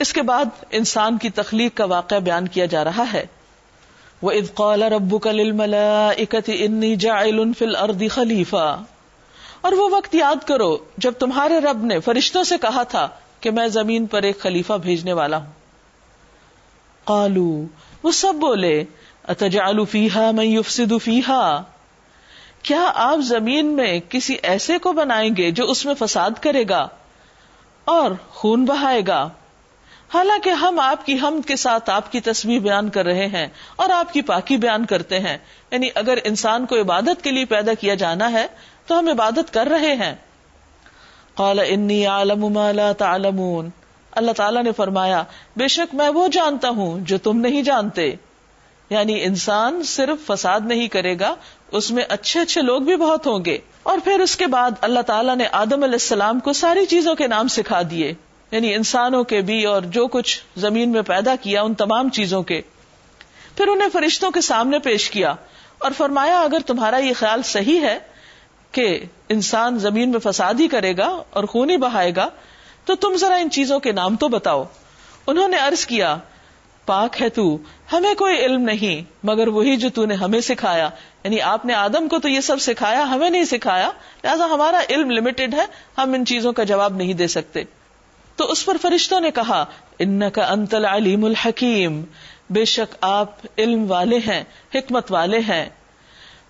اس کے بعد انسان کی تخلیق کا واقعہ بیان کیا جا رہا ہے۔ وہ ادقال رب انی جاعل فی الارض خلیفہ اور وہ وقت یاد کرو جب تمہارے رب نے فرشتوں سے کہا تھا کہ میں زمین پر ایک خلیفہ بھیجنے والا ہوں۔ قالو وہ سب بولے اتجعل فیہا من یفسد فیہا کیا آپ زمین میں کسی ایسے کو بنائیں گے جو اس میں فساد کرے گا اور خون بہائے گا؟ حالانکہ ہم آپ کی ہم کے ساتھ آپ کی تصویر بیان کر رہے ہیں اور آپ کی پاکی بیان کرتے ہیں۔ یعنی اگر انسان کو عبادت کے لیے پیدا کیا جانا ہے تو ہم عبادت کر رہے ہیں۔ قال انی عالم ما لا تعلمون۔ اللہ تعالیٰ نے فرمایا، بے شک میں وہ جانتا ہوں جو تم نہیں جانتے۔ یعنی انسان صرف فساد نہیں کرے گا، اس میں اچھے اچھے لوگ بھی بہت ہوں گے۔ اور پھر اس کے بعد اللہ تعالیٰ نے آدم علیہ السلام کو ساری چیزوں کے نام سکھا دیے۔ یعنی انسانوں کے بھی اور جو کچھ زمین میں پیدا کیا ان تمام چیزوں کے۔ پھر انہیں فرشتوں کے سامنے پیش کیا اور فرمایا، اگر تمہارا یہ خیال صحیح ہے کہ انسان زمین میں فساد ہی کرے گا اور خون ہی بہائے گا، تو تم ذرا ان چیزوں کے نام تو بتاؤ۔ انہوں نے ارض کیا، پاک ہے تو، ہمیں کوئی علم نہیں، مگر وہی جو تو نے ہمیں سکھایا۔ یعنی آپ نے آدم کو تو یہ سب سکھایا، ہمیں نہیں سکھایا، لہٰذا ہمارا علم لمیٹڈ ہے، ہم ان چیزوں کا جواب نہیں دے سکتے۔ تو اس پر فرشتوں نے کہا ان کا انتل علیم الحکیم. بے شک آپ علم والے ہیں، حکمت والے ہیں۔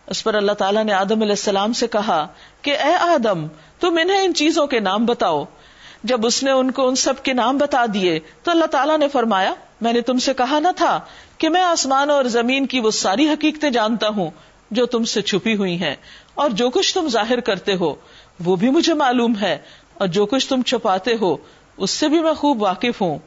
اس پر اللہ تعالیٰ نے آدم علیہ السلام سے کہا کہ، اے آدم، تم انہیں ان چیزوں کے نام بتاؤ۔ جب اس نے ان کو ان سب کے نام بتا دیے، تو اللہ تعالیٰ نے فرمایا، میں نے تم سے کہا نہ تھا کہ میں آسمان اور زمین کی وہ ساری حقیقتیں جانتا ہوں جو تم سے چھپی ہوئی ہیں، اور جو کچھ تم ظاہر کرتے ہو، وہ بھی مجھے معلوم ہے، اور جو کچھ تم چھپاتے ہو اس سے بھی میں خوب واقف ہوں۔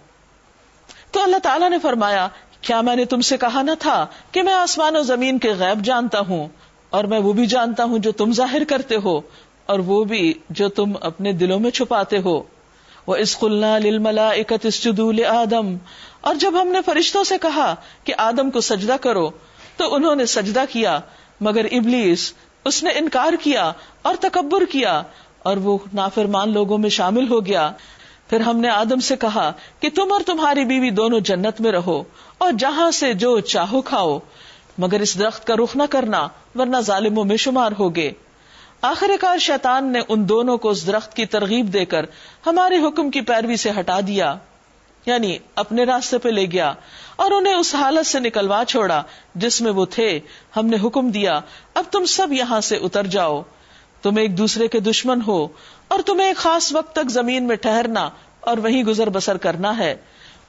تو اللہ تعالیٰ نے فرمایا، کیا میں نے تم سے کہا نہ تھا کہ میں آسمان و زمین کے غیب جانتا ہوں؟ اور میں وہ بھی جانتا ہوں جو تم ظاہر کرتے ہو، اور وہ بھی جو تم اپنے دلوں میں چھپاتے ہو۔ وہ اسکلنا للملا اکت اسجدول آدم اور جب ہم نے فرشتوں سے کہا کہ آدم کو سجدہ کرو، تو انہوں نے سجدہ کیا، مگر ابلیس اس نے انکار کیا اور تکبر کیا، اور وہ نافرمان لوگوں میں شامل ہو گیا۔ پھر ہم نے آدم سے کہا کہ تم اور تمہاری بیوی دونوں جنت میں رہو اور جہاں سے جو چاہو کھاؤ، مگر اس درخت کا رخ نہ کرنا، ورنہ ظالموں میں شمار ہوگے۔ آخر کار شیطان نے ان دونوں کو اس درخت کی ترغیب دے کر ہمارے حکم کی پیروی سے ہٹا دیا یعنی اپنے راستے پہ لے گیا اور انہیں اس حالت سے نکلوا چھوڑا جس میں وہ تھے۔ ہم نے حکم دیا، اب تم سب یہاں سے اتر جاؤ۔ تم ایک دوسرے کے دشمن ہو اور تمہیں ایک خاص وقت تک زمین میں ٹہرنا اور وہیں گزر بسر کرنا ہے۔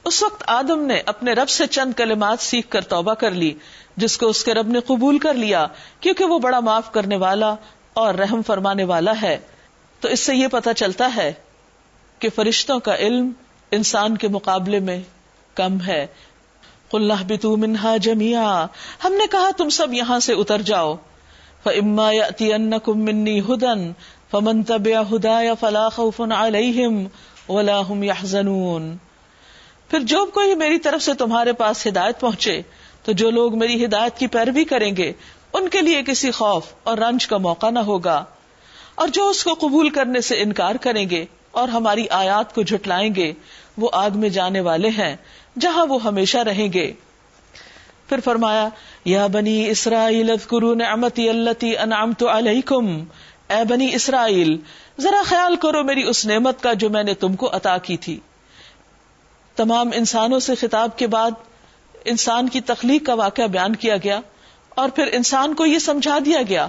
اس وقت آدم نے اپنے رب سے چند کلمات سیکھ کر توبہ کر لی، جس کو اس کے رب نے قبول کر لیا، کیونکہ وہ بڑا معاف کرنے والا اور رحم فرمانے والا ہے۔ تو اس سے یہ پتا چلتا ہے کہ فرشتوں کا علم انسان کے مقابلے میں کم ہے۔ قلنا بتو منہا جمیا ہم نے کہا تم سب یہاں سے اتر جاؤ۔ فما يَأْتِيَنَّكُم مِّنِّي هُدًى۔ فمن تبع ہدایا فلا خوف علیہم ولا هم يحزنون پھر جو کوئی میری طرف سے تمہارے پاس ہدایت پہنچے، تو جو لوگ میری ہدایت کی پیروی کریں گے، ان کے لیے کسی خوف اور رنج کا موقع نہ ہوگا۔ اور جو اس کو قبول کرنے سے انکار کریں گے اور ہماری آیات کو جھٹلائیں گے، وہ آگ میں جانے والے ہیں، جہاں وہ ہمیشہ رہیں گے۔ پھر فرمایا، یا بنی اسرائیل نعمتی التی انعمت علیکم اے بنی اسرائیل، ذرا خیال کرو میری اس نعمت کا جو میں نے تم کو عطا کی تھی۔ تمام انسانوں سے خطاب کے بعد انسان کی تخلیق کا واقعہ بیان کیا گیا اور پھر انسان کو یہ سمجھا دیا گیا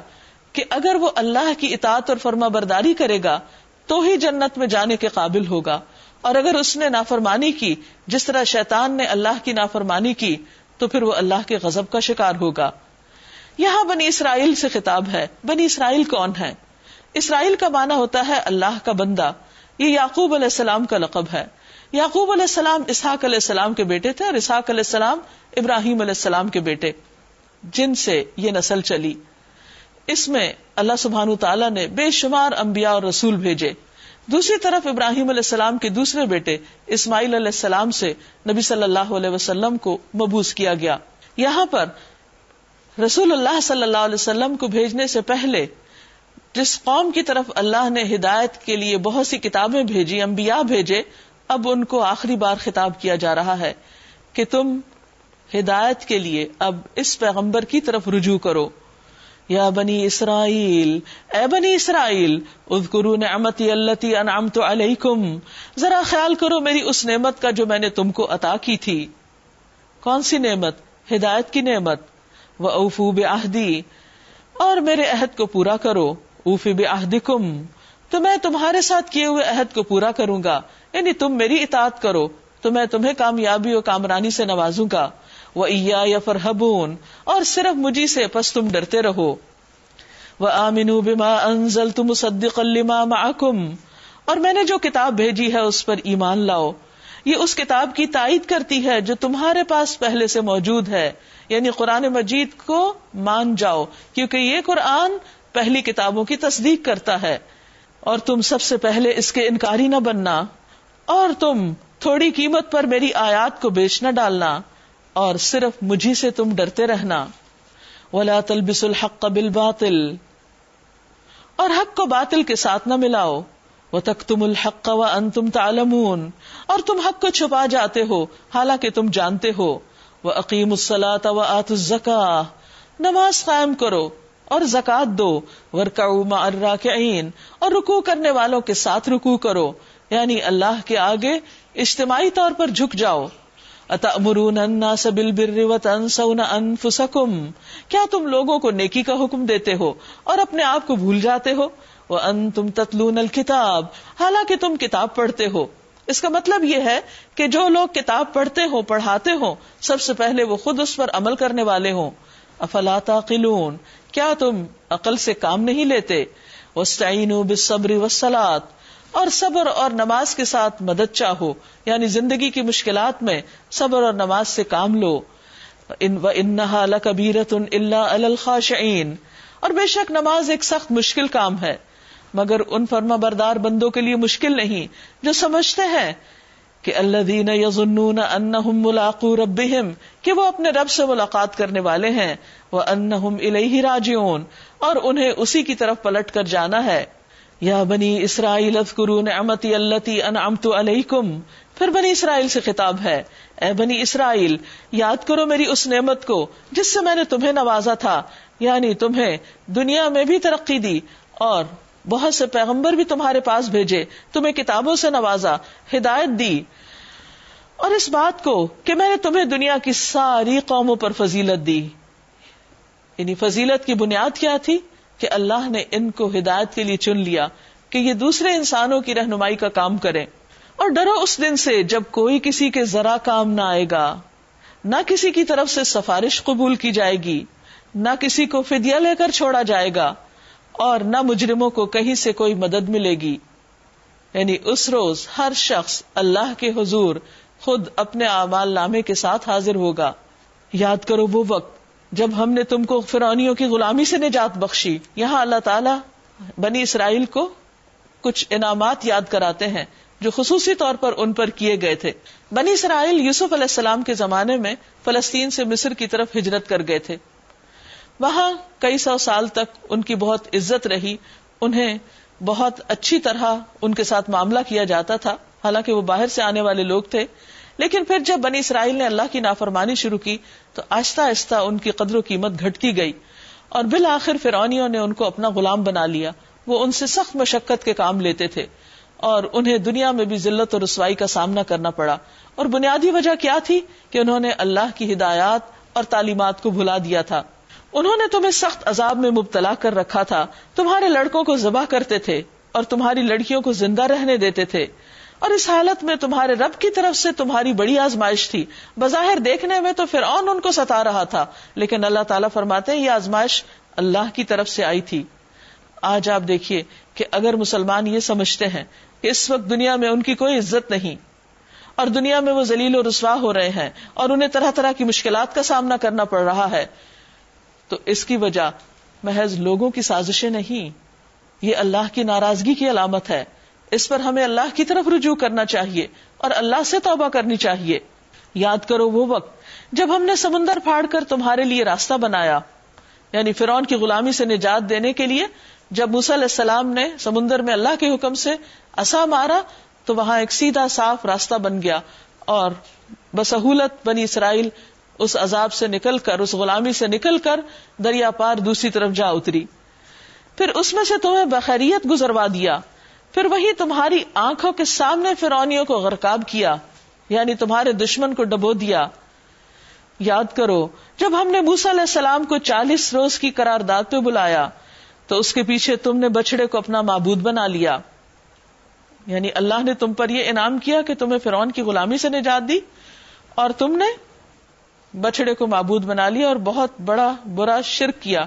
کہ اگر وہ اللہ کی اطاعت اور فرما برداری کرے گا، تو ہی جنت میں جانے کے قابل ہوگا۔ اور اگر اس نے نافرمانی کی، جس طرح شیطان نے اللہ کی نافرمانی کی، تو پھر وہ اللہ کے غضب کا شکار ہوگا۔ یہاں بنی اسرائیل سے خطاب ہے۔ بنی اسرائیل کون ہے؟ اسرائیل کا معنی ہوتا ہے اللہ کا بندہ۔ یہ یعقوب علیہ السلام کا لقب ہے۔ یعقوب علیہ السلام، اسحاق علیہ السلام کے بیٹے تھے اور اسحاق علیہ السلام ابراہیم علیہ السلام کے بیٹے۔ جن سے یہ نسل چلی۔ اس میں اللہ سبحان تعالیٰ نے بے شمار انبیاء اور رسول بھیجے۔ دوسری طرف ابراہیم علیہ السلام کے دوسرے بیٹے اسماعیل علیہ السلام سے نبی صلی اللہ علیہ وسلم کو مبوس کیا گیا۔ یہاں پر رسول اللہ صلی اللہ علیہ وسلم کو بھیجنے سے پہلے جس قوم کی طرف اللہ نے ہدایت کے لیے بہت سی کتابیں بھیجی، انبیاء بھیجے، اب ان کو آخری بار خطاب کیا جا رہا ہے کہ تم ہدایت کے لیے اب اس پیغمبر کی طرف رجوع کرو۔ یا بنی اسرائیل، اے بنی اسرائیل، اذکرو نعمتی اللتی انعمت علیکم۔ ذرا خیال کرو میری اس نعمت کا جو میں نے تم کو عطا کی تھی۔ کون سی نعمت؟ ہدایت کی نعمت۔ وہ اوفو بعہدی۔ اور میرے عہد کو پورا کرو۔ اوفی بعہدکم، تو میں تمہارے ساتھ کیے ہوئے عہد کو پورا کروں گا۔ یعنی تم میری اطاعت کرو، تو میں تمہیں کامیابی اور کامرانی سے نوازوں گا۔ وہ یا فرحبون اور صرف مجھے سے، پس تم ڈرتے رہو۔ وہ آمین بما انزل تم صدق معکم اور میں نے جو کتاب بھیجی ہے اس پر ایمان لاؤ۔ یہ اس کتاب کی تائید کرتی ہے جو تمہارے پاس پہلے سے موجود ہے۔ یعنی قرآن مجید کو مان جاؤ، کیونکہ یہ قرآن پہلی کتابوں کی تصدیق کرتا ہے۔ اور تم سب سے پہلے اس کے انکاری نہ بننا۔ اور تم تھوڑی قیمت پر میری آیات کو بیچ نہ ڈالنا۔ اور صرف مجھے سے تم ڈرتے رہنا۔ ولا تلبس الحق بالباطل۔ اور حق کو باطل کے ساتھ نہ ملاؤ۔ وہ تک تم الحق و ان تم تعلمون۔ اور تم حق کو چھپا جاتے ہو، حالانکہ تم جانتے ہو۔ وہ عقیم السلاۃ و آت الزکا نماز قائم کرو۔ اور زکات دو۔ ورکا الراکعین اور رکو کرنے والوں کے ساتھ رکو کرو۔ یعنی اللہ کے آگے اجتماعی طور پر جھک جاؤ۔ اتأمرون الناس بالبر وتنسون انفسکم کیا تم لوگوں کو نیکی کا حکم دیتے ہو اور اپنے آپ کو بھول جاتے ہو؟ وانتم تتلون الكتاب۔ حالانکہ تم کتاب پڑھتے ہو۔ اس کا مطلب یہ ہے کہ جو لوگ کتاب پڑھتے ہو، پڑھاتے ہو، سب سے پہلے وہ خود اس پر عمل کرنے والے ہوں۔ افلا تعقلون؟ کیا تم عقل سے کام نہیں لیتے؟ واستعینوا بالصبر والصلاۃ اور صبر اور نماز کے ساتھ مدد چاہو یعنی زندگی کی مشکلات میں صبر اور نماز سے کام لو۔ انہا لکبیرت اللہ الخاشعین اور بے شک نماز ایک سخت مشکل کام ہے، مگر ان فرما بردار بندوں کے لیے مشکل نہیں، جو سمجھتے ہیں کہ اللہ دین یظنون انہم ملاقو ربہم کہ وہ اپنے رب سے ملاقات کرنے والے ہیں وہ انہم الیہ راجعون، اور انہیں اسی کی طرف پلٹ کر جانا ہے۔ یا بنی اسرائیل نعمتی التی انعمت علیکم، پھر بنی اسرائیل سے خطاب ہے۔ اے بنی اسرائیل، یاد کرو میری اس نعمت کو، جس سے میں نے تمہیں نوازا تھا یعنی تمہیں دنیا میں بھی ترقی دی، اور بہت سے پیغمبر بھی تمہارے پاس بھیجے، تمہیں کتابوں سے نوازا، ہدایت دی۔ اور اس بات کو کہ میں نے تمہیں دنیا کی ساری قوموں پر فضیلت دی۔ یعنی فضیلت کی بنیاد کیا تھی؟ کہ اللہ نے ان کو ہدایت کے لیے چن لیا کہ یہ دوسرے انسانوں کی رہنمائی کا کام کرے اور ڈرو اس دن سے جب کوئی کسی کے ذرا کام نہ آئے گا۔ نہ کسی کی طرف سے سفارش قبول کی جائے گی، نہ کسی کو فدیا لے کر چھوڑا جائے گا۔ اور نہ مجرموں کو کہیں سے کوئی مدد ملے گی۔ یعنی اس روز ہر شخص اللہ کے حضور خود اپنے اعمال نامے کے ساتھ حاضر ہوگا۔ یاد کرو وہ وقت جب ہم نے تم کو فرونیوں کی غلامی سے نجات بخشی۔ یہاں اللہ تعالیٰ بنی اسرائیل کو کچھ انعامات یاد کراتے ہیں جو خصوصی طور پر ان پر کیے گئے تھے۔ بنی اسرائیل یوسف علیہ السلام کے زمانے میں فلسطین سے مصر کی طرف ہجرت کر گئے تھے۔ وہاں کئی سو سال تک ان کی بہت عزت رہی، انہیں بہت اچھی طرح ان کے ساتھ معاملہ کیا جاتا تھا۔ حالانکہ وہ باہر سے آنے والے لوگ تھے۔ لیکن پھر جب بنی اسرائیل نے اللہ کی نافرمانی شروع کی، تو آہستہ آہستہ ان کی قدر و قیمت گھٹتی گئی۔ اور بالآخر فرونیوں نے ان کو اپنا غلام بنا لیا۔ وہ ان سے سخت مشقت کے کام لیتے تھے۔ اور انہیں دنیا میں بھی ذلت اور رسوائی کا سامنا کرنا پڑا۔ اور بنیادی وجہ کیا تھی؟ کہ انہوں نے اللہ کی ہدایات اور تعلیمات کو بھلا دیا تھا۔ انہوں نے تمہیں سخت عذاب میں مبتلا کر رکھا تھا۔ تمہارے لڑکوں کو ذبح کرتے تھے اور تمہاری لڑکیوں کو زندہ رہنے دیتے تھے۔ اور اس حالت میں تمہارے رب کی طرف سے تمہاری بڑی آزمائش تھی۔ بظاہر دیکھنے میں تو پھر ان کو ستا رہا تھا، لیکن اللہ تعالیٰ فرماتے ہیں یہ آزمائش اللہ کی طرف سے آئی تھی۔ آج آپ دیکھیے کہ اگر مسلمان یہ سمجھتے ہیں کہ اس وقت دنیا میں ان کی کوئی عزت نہیں اور دنیا میں وہ ذلیل و رسوا ہو رہے ہیں اور انہیں طرح طرح کی مشکلات کا سامنا کرنا پڑ رہا ہے تو اس کی وجہ محض لوگوں کی سازشیں نہیں، یہ اللہ کی ناراضگی کی علامت ہے۔ اس پر ہمیں اللہ کی طرف رجوع کرنا چاہیے اور اللہ سے توبہ کرنی چاہیے۔ یاد کرو وہ وقت جب ہم نے سمندر پھاڑ کر تمہارے لیے راستہ بنایا یعنی فرون کی غلامی سے نجات دینے کے لیے جب علیہ السلام نے سمندر میں اللہ کے حکم سے اصا مارا تو وہاں ایک سیدھا صاف راستہ بن گیا اور بسہولت بنی اسرائیل اس عذاب سے نکل کر، اس غلامی سے نکل کر دریا پار دوسری طرف جا اتری۔ پھر اس میں سے تمہیں بخیریت گزروا دیا۔ پھر وہی تمہاری آنکھوں کے سامنے فرونیوں کو غرقاب کیا یعنی تمہارے دشمن کو ڈبو دیا۔ یاد کرو، جب ہم نے موسا علیہ السلام کو چالیس روز کی قرارداد پہ بلایا، تو اس کے پیچھے تم نے بچڑے کو اپنا معبود بنا لیا۔ یعنی اللہ نے تم پر یہ انعام کیا کہ تمہیں فرعون کی غلامی سے نجات دی، اور تم نے بچڑے کو معبود بنا لیا اور بہت بڑا برا شرک کیا۔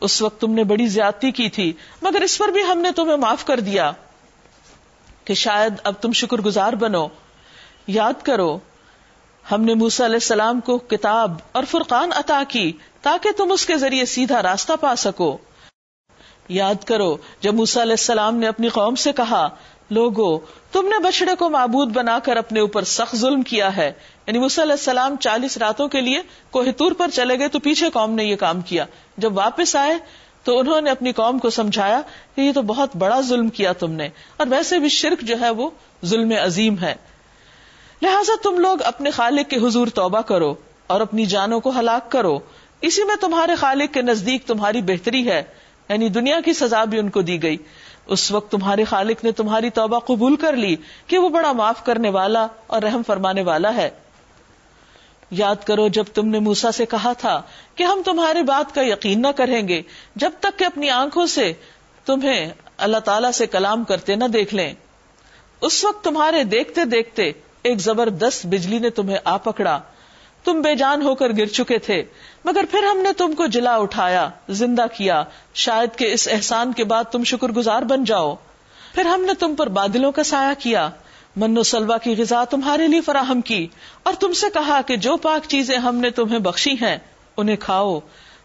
اس وقت تم نے بڑی زیادتی کی تھی، مگر اس پر بھی ہم نے تمہیں معاف کر دیا۔ کہ شاید اب تم شکر گزار بنو۔ یاد کرو، ہم نے موسا علیہ السلام کو کتاب اور فرقان عطا کی تاکہ تم اس کے ذریعے سیدھا راستہ پا سکو۔ یاد کرو، جب موسا علیہ السلام نے اپنی قوم سے کہا، لوگو تم نے بچڑے کو معبود بنا کر اپنے اوپر سخت ظلم کیا ہے۔ یعنی علیہ السلام چالیس راتوں کے لیے کوہتور پر چلے گئے تو پیچھے قوم نے یہ کام کیا۔ جب واپس آئے تو انہوں نے اپنی قوم کو سمجھایا کہ یہ تو بہت بڑا ظلم کیا تم نے، اور ویسے بھی شرک جو ہے وہ ظلم عظیم ہے۔ لہذا تم لوگ اپنے خالق کے حضور توبہ کرو اور اپنی جانوں کو ہلاک کرو۔ اسی میں تمہارے خالق کے نزدیک تمہاری بہتری ہے یعنی دنیا کی سزا بھی ان کو دی گئی۔ اس وقت تمہارے خالق نے تمہاری توبہ قبول کر لی کہ وہ بڑا معاف کرنے والا اور رحم فرمانے والا ہے۔ یاد کرو جب تم نے موسا سے کہا تھا کہ ہم تمہاری بات کا یقین نہ کریں گے، جب تک کہ اپنی آنکھوں سے تمہیں اللہ تعالی سے کلام کرتے نہ دیکھ لیں۔ اس وقت تمہارے دیکھتے دیکھتے ایک زبردست بجلی نے تمہیں آ پکڑا۔ تم بے جان ہو کر گر چکے تھے، مگر پھر ہم نے تم کو جلا اٹھایا، زندہ کیا، شاید کہ اس احسان کے بعد تم شکر گزار بن جاؤ۔ پھر ہم نے تم پر بادلوں کا سایہ کیا، من و سلوا کی غذا تمہارے لیے فراہم کی، اور تم سے کہا کہ جو پاک چیزیں ہم نے تمہیں بخشی ہیں، انہیں کھاؤ۔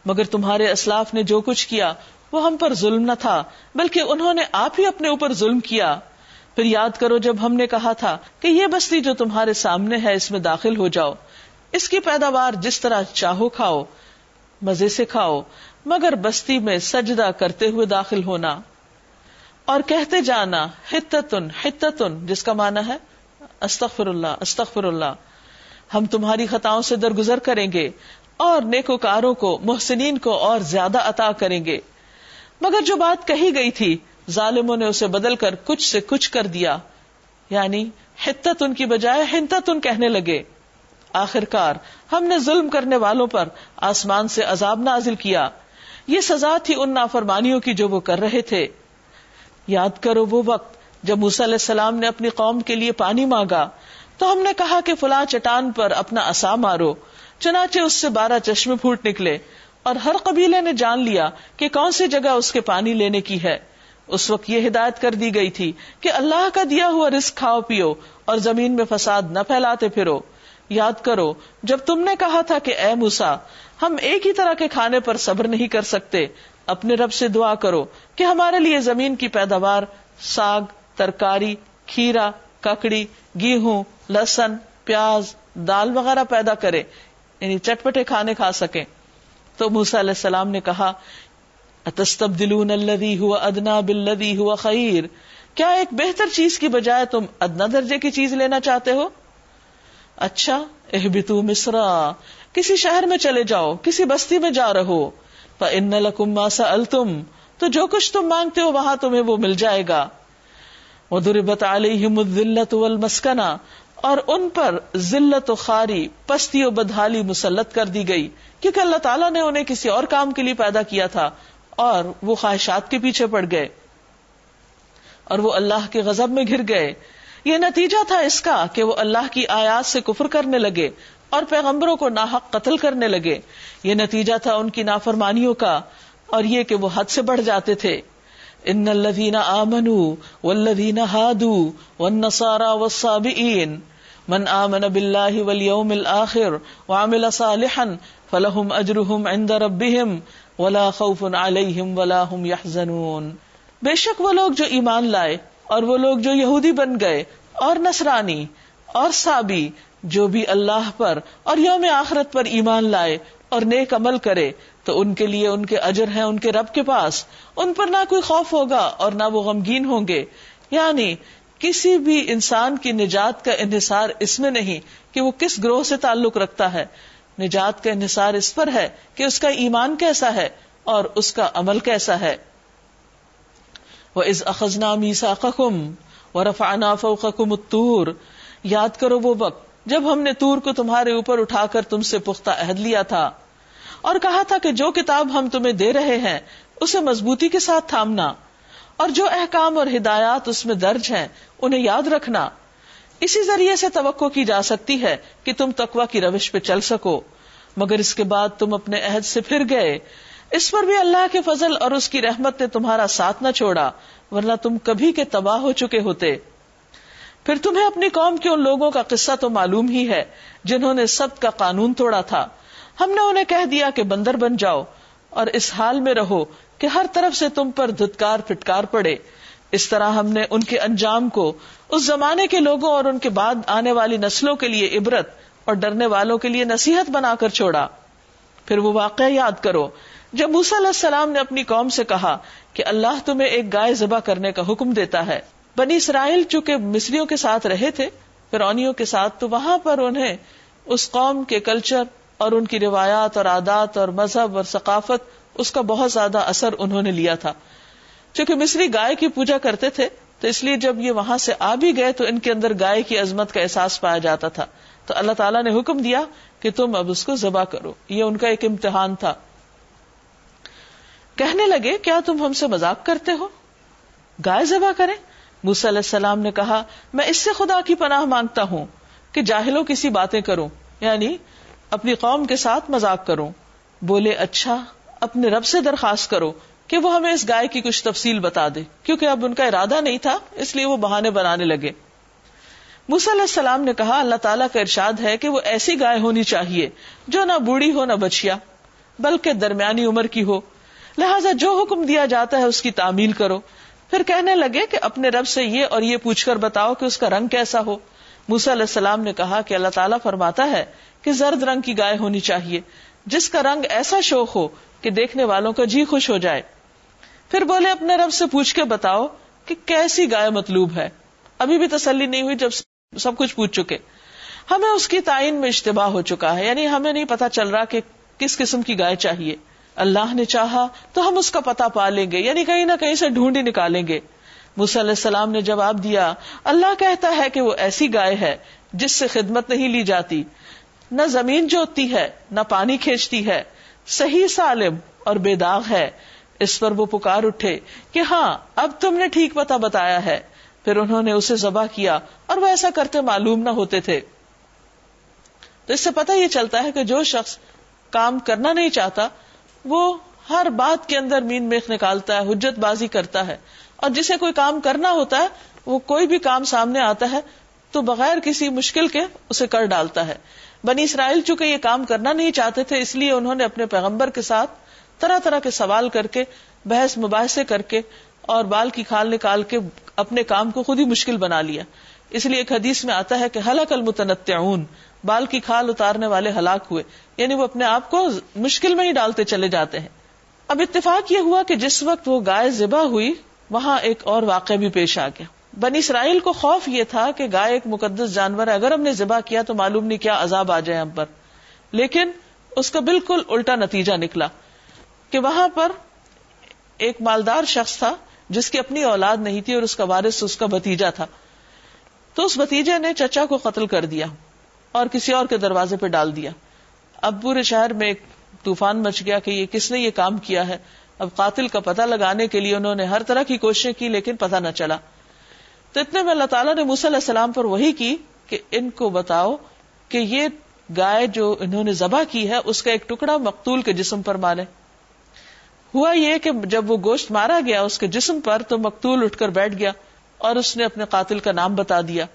مگر تمہارے اسلاف نے جو کچھ کیا، وہ ہم پر ظلم نہ تھا، بلکہ انہوں نے آپ ہی اپنے اوپر ظلم کیا۔ پھر یاد کرو جب ہم نے کہا تھا کہ یہ بستی جو تمہارے سامنے ہے، اس میں داخل ہو جاؤ۔ اس کی پیداوار جس طرح چاہو کھاؤ، مزے سے کھاؤ، مگر بستی میں سجدہ کرتے ہوئے داخل ہونا۔ اور کہتے جانا ہتتن ہتتن جس کا مانا ہے استغفر اللہ استغفر اللہ ہم تمہاری خطاؤں سے درگزر کریں گے اور نیکوکاروں کو، محسنین کو اور زیادہ عطا کریں گے۔ مگر جو بات کہی گئی تھی، ظالموں نے اسے بدل کر کچھ سے کچھ کر دیا۔ یعنی حتت ان کی بجائے ہنتت ان کہنے لگے۔ آخر کار ہم نے ظلم کرنے والوں پر آسمان سے عذاب نازل کیا۔ یہ سزا تھی ان نافرمانیوں کی جو وہ کر رہے تھے۔ یاد کرو وہ وقت جب موسی علیہ السلام نے اپنی قوم کے لیے پانی مانگا۔ تو ہم نے کہا کہ فلاں چٹان پر اپنا اصا مارو۔ چنانچہ اس سے بارہ چشمے پھوٹ نکلے اور ہر قبیلے نے جان لیا کہ کون سی جگہ اس کے پانی لینے کی ہے۔ اس وقت یہ ہدایت کر دی گئی تھی کہ اللہ کا دیا ہوا رسک کھاؤ پیو اور زمین میں فساد نہ پھیلاتے پھرو۔ یاد کرو، جب تم نے کہا تھا کہ اے موسا ہم ایک ہی طرح کے کھانے پر صبر نہیں کر سکتے، اپنے رب سے دعا کرو کہ ہمارے لیے زمین کی پیداوار، ساگ، ترکاری، کھیرا، ککڑی، گیہوں، لہسن، پیاز، دال وغیرہ پیدا کرے یعنی چٹپٹے کھانے کھا سکیں۔ تو موسا علیہ السلام نے کہا، اتستبدلون الذي هو ادنا بالذي هو خیر؟ کیا ایک بہتر چیز کی بجائے تم ادنا درجے کی چیز لینا چاہتے ہو؟ اچھا احبتو مصرا کسی شہر میں چلے جاؤ، کسی بستی میں جا رہو۔ ان لکم ما سألتم۔ تو جو کچھ تم مانگتے ہو، وہاں تمہیں وہ مل جائے گا۔ وضربت علیہم الذلت والمسکنہ اور ان پر ذلت و خاری، پستی و بدحالی مسلط کر دی گئی۔ کیونکہ اللہ تعالیٰ نے انہیں کسی اور کام کے لیے پیدا کیا تھا۔ اور وہ خواہشات کے پیچھے پڑ گئے۔ اور وہ اللہ کے غضب میں گر گئے۔ یہ نتیجہ تھا اس کا کہ وہ اللہ کی آیات سے کفر کرنے لگے اور پیغمبروں کو ناحق قتل کرنے لگے۔ یہ نتیجہ تھا ان کی نافرمانیوں کا اور یہ کہ وہ حد سے بڑھ جاتے تھے۔ ان الذين امنوا والذين هادوا والنصارى والصابئين من امن بالله واليوم الاخر وعمل صالحا فلهم اجرهم عند ربهم ولا خوف عليهم ولا هم يحزنون بے شک وہ لوگ جو ایمان لائے اور وہ لوگ جو یہودی بن گئے اور نصرانی اور سابی جو بھی اللہ پر اور یوم آخرت پر ایمان لائے اور نیک عمل کرے، تو ان کے لیے ان کے اجر ہیں ان کے رب کے پاس۔ ان پر نہ کوئی خوف ہوگا اور نہ وہ غمگین ہوں گے۔ یعنی کسی بھی انسان کی نجات کا انحصار اس میں نہیں کہ وہ کس گروہ سے تعلق رکھتا ہے۔ نجات کا انحصار اس پر ہے کہ اس کا ایمان کیسا ہے اور اس کا عمل کیسا ہے۔ وہ از اخذنا میسا قم رفانا یاد کرو وہ وقت جب ہم نے تور کو تمہارے اوپر اٹھا کر تم سے پختہ عہد لیا تھا۔ اور کہا تھا کہ جو کتاب ہم تمہیں دے رہے ہیں، اسے مضبوطی کے ساتھ تھامنا۔ اور جو احکام اور ہدایات اس میں درج ہیں، انہیں یاد رکھنا۔ اسی ذریعے سے توقع کی جا سکتی ہے کہ تم تقوا کی روش پہ چل سکو۔ مگر اس کے بعد تم اپنے عہد سے پھر گئے۔ اس پر بھی اللہ کے فضل اور اس کی رحمت نے تمہارا ساتھ نہ چھوڑا۔ ورنہ تم کبھی کے تباہ ہو چکے ہوتے۔ پھر تمہیں اپنی قوم کے ان لوگوں کا قصہ تو معلوم ہی ہے، جنہوں نے سب کا قانون توڑا تھا۔ ہم نے انہیں کہہ دیا کہ بندر بن جاؤ اور اس حال میں رہو کہ ہر طرف سے تم پر دھتکار پھٹکار پڑے۔ اس طرح ہم نے ان کے انجام کو اس زمانے کے لوگوں اور ان کے بعد آنے والی نسلوں کے لیے عبرت اور ڈرنے والوں کے لیے نصیحت بنا کر چھوڑا۔ پھر وہ واقعہ یاد کرو، جب موسا علیہ السلام نے اپنی قوم سے کہا کہ اللہ تمہیں ایک گائے ذبح کرنے کا حکم دیتا ہے۔ بنی اسرائیل چونکہ مصریوں کے ساتھ رہے تھے فرونیوں کے ساتھ، تو وہاں پر انہیں اس قوم کے کلچر اور ان کی روایات اور عادات اور مذہب اور ثقافت اس کا بہت زیادہ اثر انہوں نے لیا تھا۔ چونکہ مصری گائے کی پوجا کرتے تھے، تو اس لیے جب یہ وہاں سے آ بھی گئے، تو ان کے اندر گائے کی عظمت کا احساس پایا جاتا تھا۔ تو اللہ تعالیٰ نے حکم دیا کہ تم اب اس کو ذبح کرو۔ یہ ان کا ایک امتحان تھا۔ کہنے لگے، کیا تم ہم سے مذاق کرتے ہو؟ گائے ذبح کریں۔ موسی علیہ السلام نے کہا، میں اس سے خدا کی پناہ مانگتا ہوں کہ جاہلوں کسی باتیں کروں یعنی اپنی قوم کے ساتھ مذاق کروں۔ بولے اچھا اپنے رب سے درخواست کرو کہ وہ ہمیں اس گائے کی کچھ تفصیل بتا دے، کیونکہ اب ان کا ارادہ نہیں تھا، اس لیے وہ بہانے بنانے لگے۔ علیہ السلام نے کہا، اللہ تعالیٰ کا ارشاد ہے کہ وہ ایسی گائے ہونی چاہیے جو نہ بوڑھی ہو نہ بچیا، بلکہ درمیانی عمر کی ہو۔ لہذا جو حکم دیا جاتا ہے اس کی تعمیل کرو۔ پھر کہنے لگے کہ اپنے رب سے یہ اور یہ پوچھ کر بتاؤ کہ اس کا رنگ کیسا ہو۔ موسا علیہ السلام نے کہا کہ اللہ تعالیٰ فرماتا ہے کہ زرد رنگ کی گائے ہونی چاہیے۔ جس کا رنگ ایسا شوق ہو کہ دیکھنے والوں کا جی خوش ہو جائے۔ پھر بولے، اپنے رب سے پوچھ کے بتاؤ کہ کیسی گائے مطلوب ہے۔ ابھی بھی تسلی نہیں ہوئی جب سب کچھ پوچھ چکے۔ ہمیں اس کی تعین میں اشتباہ ہو چکا ہے یعنی ہمیں نہیں پتا چل رہا کہ کس قسم کی گائے چاہیے۔ اللہ نے چاہا تو ہم اس کا پتا پا لیں گے یعنی کہیں نہ کہیں سے ڈھونڈی نکالیں گے۔ علیہ السلام نے جواب دیا، اللہ کہتا ہے کہ وہ ایسی گائے ہے جس سے خدمت نہیں لی جاتی۔ نہ زمین جوتتی ہے، نہ پانی کھینچتی ہے۔ صحیح سالم اور بے داغ ہے۔ اس پر وہ پکار اٹھے کہ ہاں اب تم نے ٹھیک پتا بتایا ہے۔ پھر انہوں نے اسے ذبح کیا اور وہ ایسا کرتے معلوم نہ ہوتے تھے۔ تو اس سے پتہ یہ چلتا ہے کہ جو شخص کام کرنا نہیں چاہتا وہ ہر بات کے اندر مین میخ نکالتا ہے، حجت بازی کرتا ہے۔ اور جسے کوئی کام کرنا ہوتا ہے، وہ کوئی بھی کام سامنے آتا ہے، تو بغیر کسی مشکل کے اسے کر ڈالتا ہے۔ بنی اسرائیل چونکہ یہ کام کرنا نہیں چاہتے تھے، اس لیے انہوں نے اپنے پیغمبر کے ساتھ طرح طرح کے سوال کر کے، بحث مباحثے کر کے اور بال کی کھال نکال کے اپنے کام کو خود ہی مشکل بنا لیا۔ اس لیے ایک حدیث میں آتا ہے کہ حلق المتنطعون بال کی کھال اتارنے والے ہلاک ہوئے۔ یعنی وہ اپنے آپ کو مشکل میں ہی ڈالتے چلے جاتے ہیں۔ اب اتفاق یہ ہوا کہ جس وقت وہ گائے ذبح ہوئی، وہاں ایک اور واقعہ بھی پیش آ گیا۔ بنی اسرائیل کو خوف یہ تھا کہ گائے ایک مقدس جانور ہے، اگر ہم نے ذبح کیا تو معلوم نہیں کیا عذاب آ جائے ہم پر۔ لیکن اس کا بالکل الٹا نتیجہ نکلا کہ وہاں پر ایک مالدار شخص تھا جس کی اپنی اولاد نہیں تھی اور اس کا وارث اس کا بتیجا تھا۔ تو اس بتیجے نے چچا کو قتل کر دیا۔ اور کسی اور کے دروازے پہ ڈال دیا۔ اب پورے شہر میں ایک طوفان مچ گیا کہ یہ کس نے یہ کام کیا ہے۔ اب قاتل کا پتہ لگانے کے لیے انہوں نے ہر طرح کی کوششیں کی لیکن پتہ نہ چلا۔ تو اتنے میں اللہ تعالیٰ نے علیہ السلام پر وہی کی کہ ان کو بتاؤ کہ یہ گائے جو انہوں نے ذبح کی ہے، اس کا ایک ٹکڑا مقتول کے جسم پر مارے۔ ہوا یہ کہ جب وہ گوشت مارا گیا، اس کے جسم پر تو مقتول اٹھ کر بیٹھ گیا اور اس نے اپنے قاتل کا نام بتا دیا۔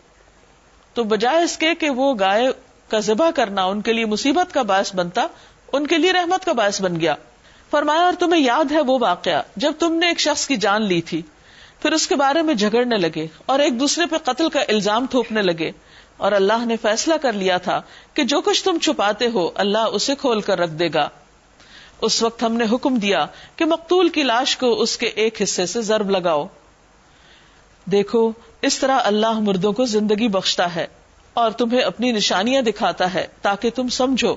تو بجائے اس کے کہ وہ گائے کا ذبح کرنا ان کے لیے مصیبت کا باعث بنتا، ان کے لیے رحمت کا باعث بن گیا۔ فرمایا، اور تمہیں یاد ہے وہ واقعہ، جب تم نے ایک شخص کی جان لی تھی، پھر اس کے بارے میں جھگڑنے لگے اور ایک دوسرے پہ قتل کا الزام تھوپنے لگے۔ اور اللہ نے فیصلہ کر لیا تھا کہ جو کچھ تم چھپاتے ہو، اللہ اسے کھول کر رکھ دے گا۔ اس وقت ہم نے حکم دیا کہ مقتول کی لاش کو اس کے ایک حصے سے ضرب لگاؤ۔ دیکھو اس طرح اللہ مردوں کو زندگی بخشتا ہے اور تمہیں اپنی نشانیاں دکھاتا ہے تاکہ تم سمجھو۔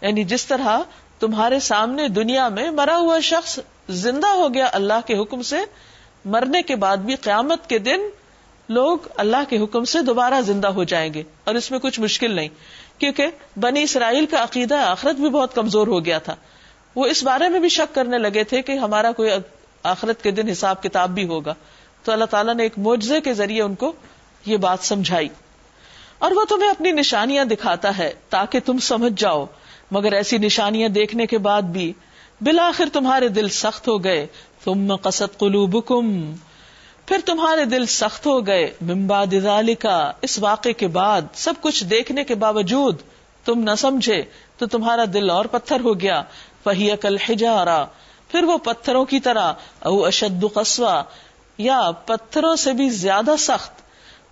یعنی جس طرح تمہارے سامنے دنیا میں مرا ہوا شخص زندہ ہو گیا اللہ کے حکم سے، مرنے کے بعد بھی قیامت کے دن لوگ اللہ کے حکم سے دوبارہ زندہ ہو جائیں گے۔ اور اس میں کچھ مشکل نہیں، کیونکہ بنی اسرائیل کا عقیدہ آخرت بھی بہت کمزور ہو گیا تھا۔ وہ اس بارے میں بھی شک کرنے لگے تھے کہ ہمارا کوئی آخرت کے دن حساب کتاب بھی ہوگا۔ تو اللہ تعالیٰ نے ایک معجزے کے ذریعے ان کو یہ بات سمجھائی۔ اور وہ تمہیں اپنی نشانیاں دکھاتا ہے تاکہ تم سمجھ جاؤ۔ مگر ایسی نشانیاں دیکھنے کے بعد بھی بالآخر تمہارے دل سخت ہو گئے۔ تم قصد قلوبکم۔ پھر تمہارے دل سخت ہو گئے۔ ممباد کا اس واقعے کے بعد سب کچھ دیکھنے کے باوجود تم نہ سمجھے تو تمہارا دل اور پتھر ہو گیا۔ وہی کل پھر وہ پتھروں کی طرح۔ او اشد قصوا یا پتھروں سے بھی زیادہ سخت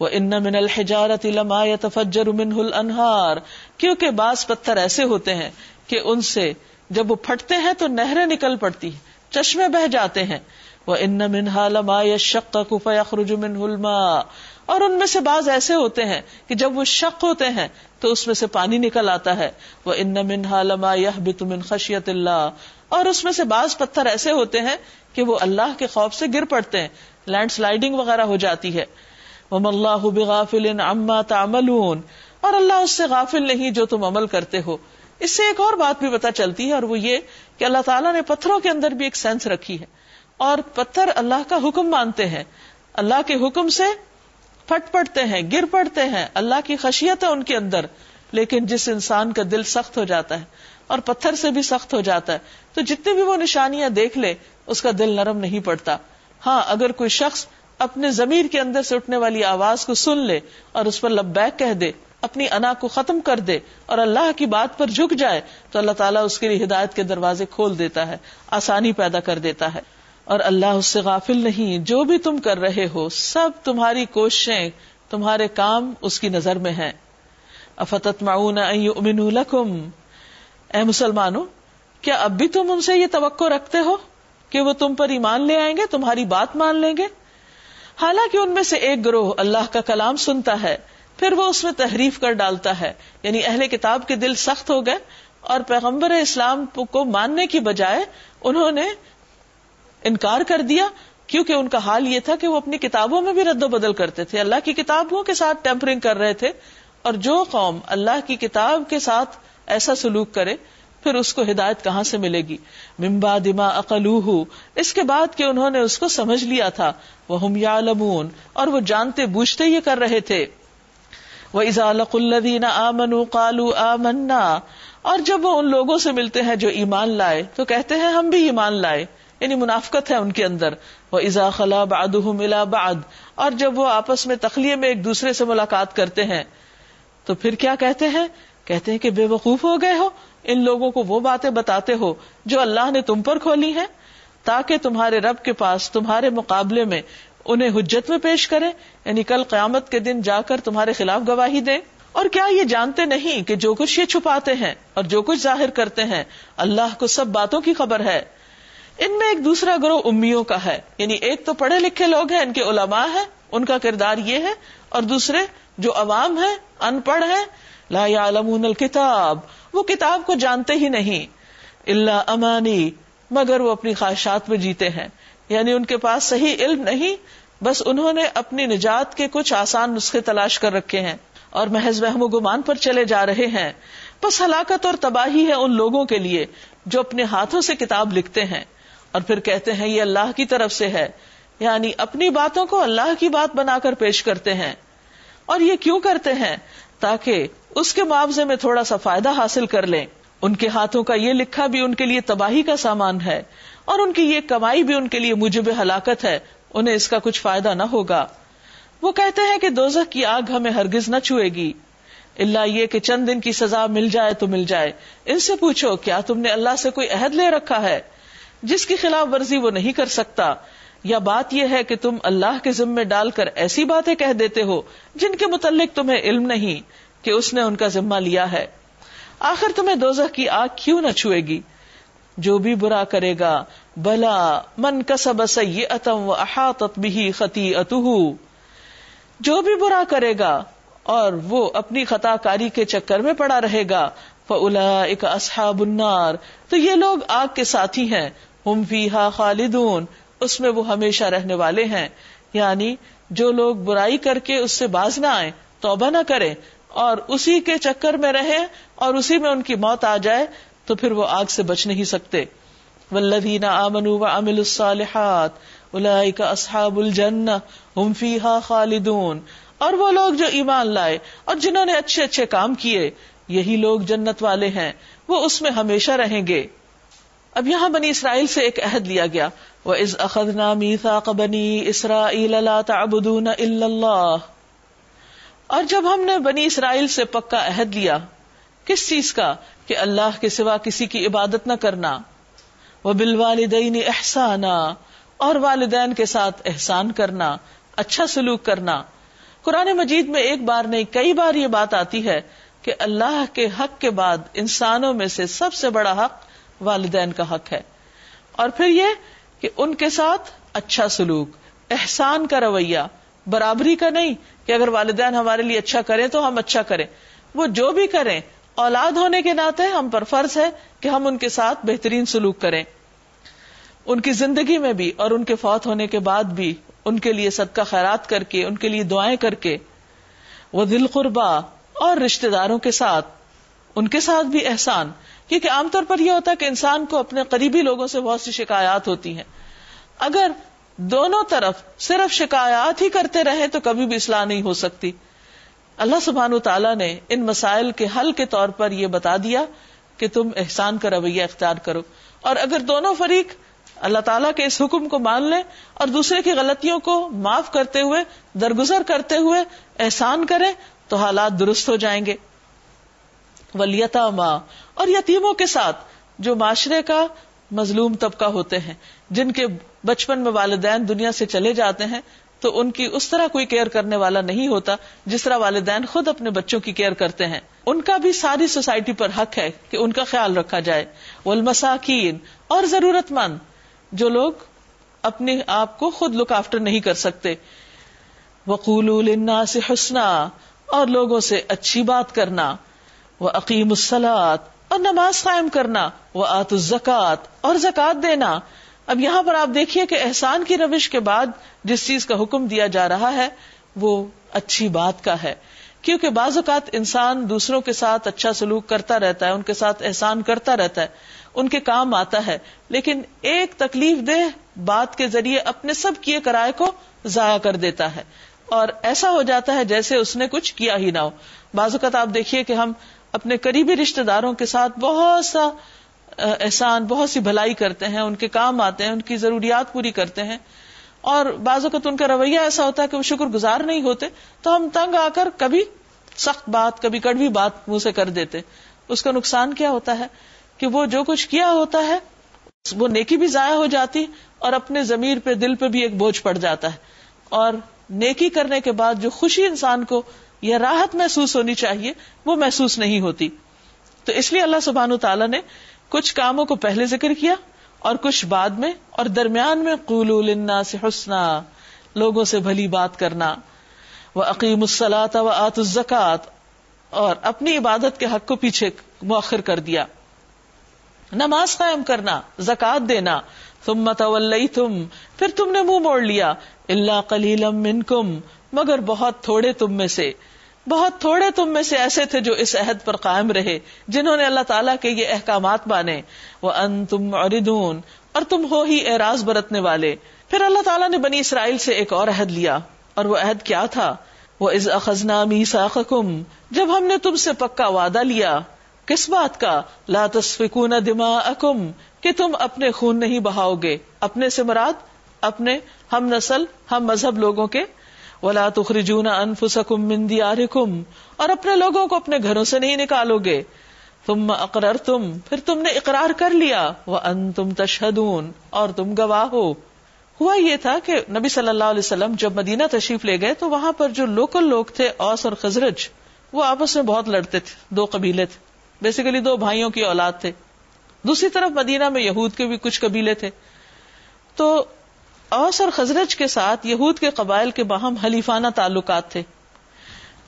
وہ ان من الحجارت لما يتفجر منه الانہار کیونکہ بعض پتھر ایسے ہوتے ہیں کہ ان سے جب وہ پھٹتے ہیں تو نہریں نکل پڑتی ہیں، چشمے بہ جاتے ہیں۔ وہ ان منہا لما شک فیخرج منه الماء۔ اور ان میں سے بعض ایسے ہوتے ہیں کہ جب وہ شک ہوتے ہیں تو اس میں سے پانی نکل آتا ہے۔ وہ ان منہا لما يهبط من خشیت اللہ اور اس میں سے بعض پتھر ایسے ہوتے ہیں کہ وہ اللہ کے خوف سے گر پڑتے ہیں۔ لینڈ سلائڈنگ وغیرہ ہو جاتی ہے۔ وم اللہ بغافل عما تعملون۔ اور اللہ اس سے غافل نہیں جو تم عمل کرتے ہو۔ اس سے ایک اور بات بھی پتا چلتی ہے اور وہ یہ کہ اللہ تعالیٰ نے پتھروں کے اندر بھی ایک سینس رکھی ہے۔ اور پتھر اللہ کا حکم مانتے ہیں۔ اللہ کے حکم سے پھٹ پڑتے ہیں، گر پڑتے ہیں۔ اللہ کی خشیت ہے ان کے اندر۔ لیکن جس انسان کا دل سخت ہو جاتا ہے اور پتھر سے بھی سخت ہو جاتا ہے، تو جتنی بھی وہ نشانیاں دیکھ لے، اس کا دل نرم نہیں پڑتا۔ ہاں اگر کوئی شخص اپنے ضمیر کے اندر سے اٹھنے والی آواز کو سن لے اور اس پر لبیک کہہ دے، اپنی انا کو ختم کر دے اور اللہ کی بات پر جھک جائے، تو اللہ تعالیٰ اس کے لیے ہدایت کے دروازے کھول دیتا ہے، آسانی پیدا کر دیتا ہے۔ اور اللہ اس سے غافل نہیں، جو بھی تم کر رہے ہو، سب تمہاری کوششیں، تمہارے کام اس کی نظر میں ہیں۔ افتت معاون لکم۔ اے مسلمانوں، کیا اب بھی تم ان سے یہ توقع رکھتے ہو؟ کہ وہ تم پر ایمان لے آئیں گے، تمہاری بات مان لیں گے۔ حالانکہ ان میں سے ایک گروہ اللہ کا کلام سنتا ہے، پھر وہ اس میں تحریف کر ڈالتا ہے یعنی اہل کتاب کے دل سخت ہو گئے۔ اور پیغمبر اسلام کو ماننے کی بجائے انہوں نے انکار کر دیا، کیونکہ ان کا حال یہ تھا کہ وہ اپنی کتابوں میں بھی رد و بدل کرتے تھے۔ اللہ کی کتابوں کے ساتھ ٹیمپرنگ کر رہے تھے۔ اور جو قوم اللہ کی کتاب کے ساتھ ایسا سلوک کرے پھر اس کو ہدایت کہاں سے ملے گی؟ ممبا دما اقلو اس کے بعد کہ انہوں نے اس کو سمجھ لیا تھا۔ وہ ہم یا اور وہ جانتے بوجھتے یہ کر رہے تھے۔ وہ ازالق الدین آمن کالو آمنا۔ اور جب وہ ان لوگوں سے ملتے ہیں جو ایمان لائے، تو کہتے ہیں ہم بھی ایمان لائے۔ یعنی منافقت ہے ان کے اندر۔ وہ ازا خلا باد ملا باد اور جب وہ آپس میں تخلیے میں ایک دوسرے سے ملاقات کرتے ہیں، تو پھر کیا کہتے ہیں؟ کہتے ہیں کہ بے وقوف ہو گئے ہو۔ ان لوگوں کو وہ باتیں بتاتے ہو جو اللہ نے تم پر کھولی ہیں، تاکہ تمہارے رب کے پاس، تمہارے مقابلے میں انہیں حجت میں پیش کرے یعنی کل قیامت کے دن جا کر تمہارے خلاف گواہی دیں۔ اور کیا یہ جانتے نہیں کہ جو کچھ یہ چھپاتے ہیں اور جو کچھ ظاہر کرتے ہیں، اللہ کو سب باتوں کی خبر ہے۔ ان میں ایک دوسرا گروہ امیوں کا ہے یعنی ایک تو پڑھے لکھے لوگ ہیں، ان کے علماء ہیں، ان کا کردار یہ ہے، اور دوسرے جو عوام ہے ان پڑھ ہے لا يعلمون الكتاب وہ کتاب کو جانتے ہی نہیں۔ اللہ امانی، مگر وہ اپنی خواہشات میں جیتے ہیں۔ یعنی ان کے پاس صحیح علم نہیں، بس انہوں نے اپنی نجات کے کچھ آسان نسخے تلاش کر رکھے ہیں اور محض وحم و گمان پر چلے جا رہے ہیں۔ بس ہلاکت اور تباہی ہے ان لوگوں کے لیے جو اپنے ہاتھوں سے کتاب لکھتے ہیں۔ اور پھر کہتے ہیں، یہ اللہ کی طرف سے ہے۔ یعنی اپنی باتوں کو اللہ کی بات بنا کر پیش کرتے ہیں۔ اور یہ کیوں کرتے ہیں؟ تاکہ اس کے معاوضے میں تھوڑا سا فائدہ حاصل کر لیں۔ ان کے ہاتھوں کا یہ لکھا بھی ان کے لیے تباہی کا سامان ہے اور ان کی یہ کمائی بھی ان کے لیے مجب ہلاکت ہے، انہیں اس کا کچھ فائدہ نہ ہوگا۔ وہ کہتے ہیں کہ دوزخ کی آگ ہمیں ہرگز نہ چھوئے گی۔ اللہ یہ کہ چند دن کی سزا مل جائے تو مل جائے۔ ان سے پوچھو، کیا تم نے اللہ سے کوئی عہد لے رکھا ہے؟ جس کی خلاف ورزی وہ نہیں کر سکتا۔ یا بات یہ ہے کہ تم اللہ کے ذمے ڈال کر ایسی باتیں کہہ دیتے ہو جن کے متعلق تمہیں علم نہیں کہ اس نے ان کا ذمہ لیا ہے۔ آخر تمہیں دوزہ کی آگ کیوں نہ چھوئے گی؟ جو بھی برا کرے گا، بلا من کسب سیئتم و احاطت به خطیئته جو بھی برا کرے گا اور وہ اپنی خطا کاری کے چکر میں پڑا رہے گا فَأُولَئِكَ أَصْحَابُ النَّارِ۔ تو یہ لوگ آگ کے ساتھی ہیں۔ ہم فِيهَا خالدون۔ اس میں وہ ہمیشہ رہنے والے ہیں۔ یعنی جو لوگ برائی کر کے اس سے باز نہ آئے توبہ نہ کریں اور اسی کے چکر میں رہے اور اسی میں ان کی موت آ جائے، تو پھر وہ آگ سے بچ نہیں سکتے۔ والذین آمنوا وعملوا الصالحات اولئک اصحاب الجنہ ہم فیہا خالدون۔ اور وہ لوگ جو ایمان لائے اور جنہوں نے اچھے اچھے کام کیے، یہی لوگ جنت والے ہیں، وہ اس میں ہمیشہ رہیں گے۔ اب یہاں بنی اسرائیل سے ایک عہد لیا گیا۔ وہ از اخذ نامی بنی اسرائیل تعبدون الا اللہ اور جب ہم نے بنی اسرائیل سے پکا عہد لیا، کس چیز کا؟ کہ اللہ کے سوا کسی کی عبادت نہ کرنا۔ وہ بال والدین احسانا اور والدین کے ساتھ احسان کرنا اچھا سلوک کرنا۔ قرآن مجید میں ایک بار نہیں، کئی بار یہ بات آتی ہے کہ اللہ کے حق کے بعد انسانوں میں سے سب سے بڑا حق والدین کا حق ہے۔ اور پھر یہ کہ ان کے ساتھ اچھا سلوک، احسان کا رویہ، برابری کا نہیں کہ اگر والدین ہمارے لیے اچھا کریں تو ہم اچھا کریں۔ وہ جو بھی کریں، اولاد ہونے کے ناطے ہم پر فرض ہے کہ ہم ان کے ساتھ بہترین سلوک کریں۔ ان کی زندگی میں بھی اور ان کے فوت ہونے کے بعد بھی ان کے لیے صدقہ خیرات کر کے، ان کے لیے دعائیں کر کے، وہ دل قربا اور رشتے داروں کے ساتھ، ان کے ساتھ بھی احسان کیونکہ عام طور پر یہ ہوتا ہے کہ انسان کو اپنے قریبی لوگوں سے بہت سی شکایات ہوتی ہیں۔ اگر دونوں طرف صرف شکایات ہی کرتے رہے تو کبھی بھی اصلاح نہیں ہو سکتی۔ اللہ سبحان تعالیٰ نے ان مسائل کے حل کے طور پر یہ بتا دیا کہ تم احسان کا رویہ اختیار کرو۔ اور اگر دونوں فریق اللہ تعالیٰ کے اس حکم کو مان لیں اور دوسرے کی غلطیوں کو معاف کرتے ہوئے، درگزر کرتے ہوئے احسان کریں، تو حالات درست ہو جائیں گے۔ ولیتا ماں اور یتیموں کے ساتھ، جو معاشرے کا مظلوم طبقہ ہوتے ہیں، جن کے بچپن میں والدین دنیا سے چلے جاتے ہیں، تو ان کی اس طرح کوئی کیئر کرنے والا نہیں ہوتا، جس طرح والدین خود اپنے بچوں کی کیئر کرتے ہیں۔ ان کا بھی ساری سوسائٹی پر حق ہے کہ ان کا خیال رکھا جائے۔ والمساکین اور ضرورت مند جو لوگ اپنے آپ کو خود لک آفٹر نہیں کر سکتے۔ وقول سے حسنا اور لوگوں سے اچھی بات کرنا۔ وہ عقیم السلاد اور نماز قائم کرنا وہ آت الزکات اور زکات دینا۔ اب یہاں پر آپ دیکھیے کہ احسان کی روش کے بعد جس چیز کا حکم دیا جا رہا ہے، وہ اچھی بات کا ہے۔ کیونکہ بعض اوقات انسان دوسروں کے ساتھ اچھا سلوک کرتا رہتا ہے، ان کے ساتھ احسان کرتا رہتا ہے، ان کے کام آتا ہے۔ لیکن ایک تکلیف دہ بات کے ذریعے اپنے سب کیے کرائے کو ضائع کر دیتا ہے۔ اور ایسا ہو جاتا ہے جیسے اس نے کچھ کیا ہی نہ ہو۔ بعض اوقات آپ دیکھیے کہ ہم اپنے قریبی رشتے داروں کے ساتھ بہت سا احسان، بہت سی بھلائی کرتے ہیں، ان کے کام آتے ہیں، ان کی ضروریات پوری کرتے ہیں۔ اور بعض اوقات ان کا رویہ ایسا ہوتا ہے کہ وہ شکر گزار نہیں ہوتے، تو ہم تنگ آ کر کبھی سخت بات، کبھی کڑوی بات منہ سے کر دیتے۔ اس کا نقصان کیا ہوتا ہے؟ کہ وہ جو کچھ کیا ہوتا ہے، وہ نیکی بھی ضائع ہو جاتی اور اپنے ضمیر پہ، دل پہ بھی ایک بوجھ پڑ جاتا ہے۔ اور نیکی کرنے کے بعد جو خوشی انسان کو یا راحت محسوس ہونی چاہیے، وہ محسوس نہیں ہوتی۔ تو اس لیے اللہ سبحان تعالیٰ نے کچھ کاموں کو پہلے ذکر کیا اور کچھ بعد میں اور درمیان میں قول سے حسنا، لوگوں سے بھلی بات کرنا۔ وہ عقیم السلاط و آت الزکات اور اپنی عبادت کے حق کو پیچھے مؤخر کر دیا۔ نماز قائم کرنا زکات دینا۔ تم مت تم پھر تم نے منہ مو موڑ لیا۔ اللہ کلیلم منکم مگر بہت تھوڑے تم میں سے۔ بہت تھوڑے تم میں سے ایسے تھے جو اس عہد پر قائم رہے، جنہوں نے اللہ تعالیٰ کے یہ احکامات بانے وہ ان تم اور تم ہو ہی اعراض برتنے والے۔ پھر اللہ تعالیٰ نے بنی اسرائیل سے ایک اور عہد لیا، اور وہ عہد کیا تھا؟ وہ از اخذنا میساخکم جب ہم نے تم سے پکا وعدہ لیا۔ کس بات کا؟ لا تصفکون دماءکم کہ تم اپنے خون نہیں بہاؤ گے۔ اپنے سے مراد، اپنے ہم نسل، ہم مذہب لوگوں کے ولا تخرجون انفسکم من دیارکم اور اپنے لوگوں کو اپنے گھروں سے نہیں نکالو گے تم اقرر تم پھر تم نے اقرار کر لیا۔ وہ ان تم تشہدون اور تم گواہ ہو۔ ہوا یہ تھا کہ نبی صلی اللہ علیہ وسلم جب مدینہ تشریف لے گئے تو وہاں پر جو لوکل لوگ تھے، اوس اور خزرج وہ آپس میں بہت لڑتے تھے۔ دو قبیلے تھے۔ بیسیکلی دو بھائیوں کی اولاد تھے۔ دوسری طرف مدینہ میں یہود کے بھی کچھ قبیلے تھے۔ تو اوس اور خزرج کے ساتھ یہود کے قبائل کے باہم حلیفانہ تعلقات تھے۔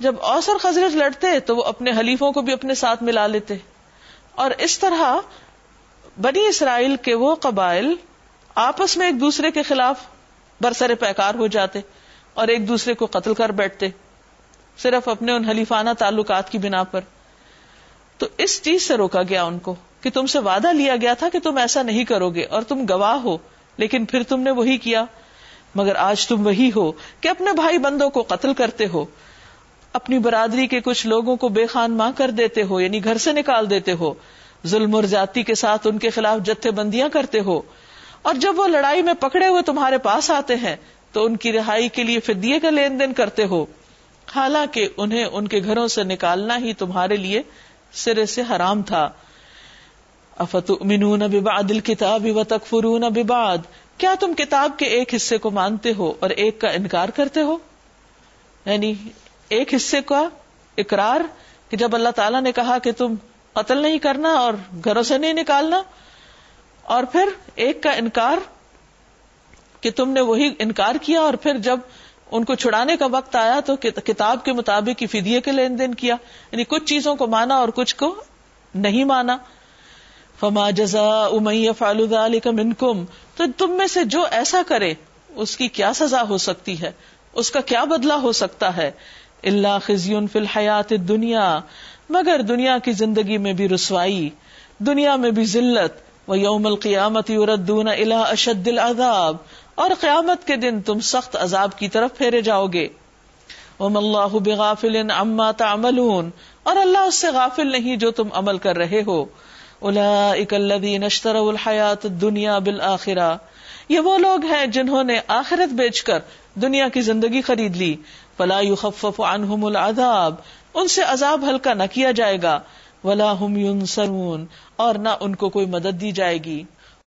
جب اوس اور خزرج لڑتے تو وہ اپنے حلیفوں کو بھی اپنے ساتھ ملا لیتے۔ اور اس طرح بنی اسرائیل کے وہ قبائل آپس میں ایک دوسرے کے خلاف برسر پیکار ہو جاتے اور ایک دوسرے کو قتل کر بیٹھتے، صرف اپنے ان حلیفانہ تعلقات کی بنا پر۔ تو اس چیز سے روکا گیا ان کو کہ تم سے وعدہ لیا گیا تھا کہ تم ایسا نہیں کرو گے اور تم گواہ ہو۔ لیکن پھر تم نے وہی کیا۔ مگر آج تم وہی ہو کہ اپنے بھائی بندوں کو قتل کرتے ہو۔ اپنی برادری کے کچھ لوگوں کو بے خان ماں کر دیتے ہو یعنی گھر سے نکال دیتے ہو۔ ظلم اور جاتی کے ساتھ ان کے خلاف جتھے بندیاں کرتے ہو۔ اور جب وہ لڑائی میں پکڑے ہوئے تمہارے پاس آتے ہیں، تو ان کی رہائی کے لیے فدیے کا لین دین کرتے ہو۔ حالانکہ انہیں ان کے گھروں سے نکالنا ہی تمہارے لیے سرے سے حرام تھا۔ افتؤمنون ببعد الكتاب وتکفرون ببعد کیا تم کتاب کے ایک حصے کو مانتے ہو اور ایک کا انکار کرتے ہو؟ یعنی ایک حصے کا اقرار کہ جب اللہ تعالیٰ نے کہا کہ تم قتل نہیں کرنا اور گھروں سے نہیں نکالنا، اور پھر ایک کا انکار کہ تم نے وہی انکار کیا اور پھر جب ان کو چھڑانے کا وقت آیا تو کتاب کے مطابق فدیے کے لین دین کیا یعنی کچھ چیزوں کو مانا اور کچھ کو نہیں مانا۔ فما جزا منکم تو تم میں سے جو ایسا کرے، اس کی کیا سزا ہو سکتی ہے؟ اس کا کیا بدلا ہو سکتا ہے؟ اللہ خزیون فی الحیات دنیا مگر دنیا کی زندگی میں بھی رسوائی، دنیا میں بھی ذلت وہ یوم القیامت یوردون الى اشد العذاب، اور قیامت کے دن تم سخت عذاب کی طرف پھیرے جاؤ گے۔ وم اللہ بغافل عما تعملون، اور اللہ اس سے غافل نہیں جو تم عمل کر رہے ہو۔ اولئک الذین اشتروا الحیات الدنیا بالآخرہ۔ یہ وہ لوگ ہیں جنہوں نے آخرت بیچ کر دنیا کی زندگی خرید لی۔ فلا يخفف عنهم العذاب۔ ان سے عذاب ہلکا نہ کیا جائے گا۔ ولا هم ينصرون اور نہ ان کو کوئی مدد دی جائے گی۔